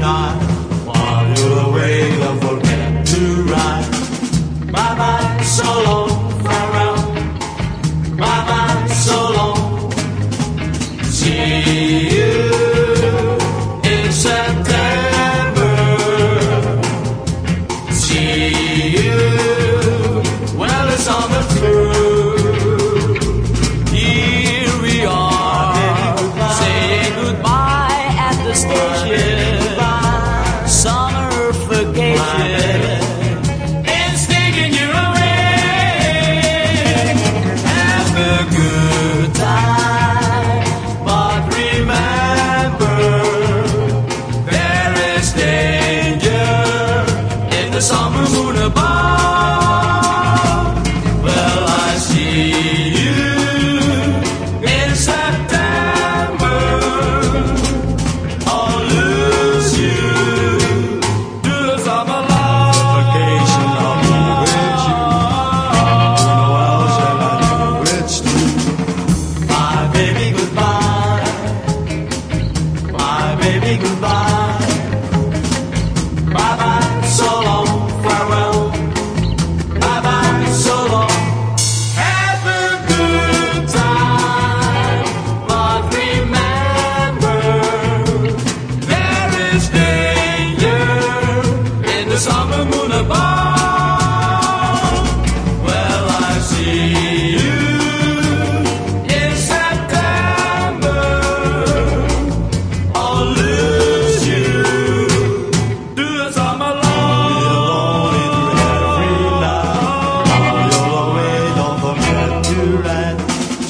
every while you're away. Don't forget to write. Bye bye, so long, farewell. Bye bye, so long. See you in September. See you. Well, it's on the floor. the bar.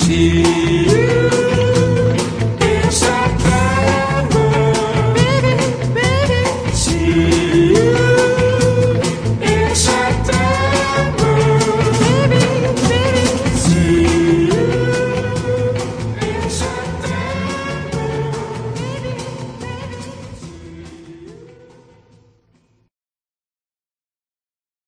see.